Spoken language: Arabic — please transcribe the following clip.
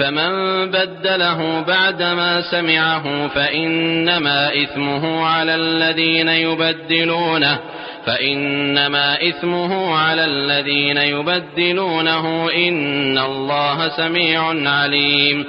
فمن بدله بعدما سمعه فإنما إثمه على الذين يبدلونه فإنما إثمه على الذين يبدلونه إن الله سميع عليم.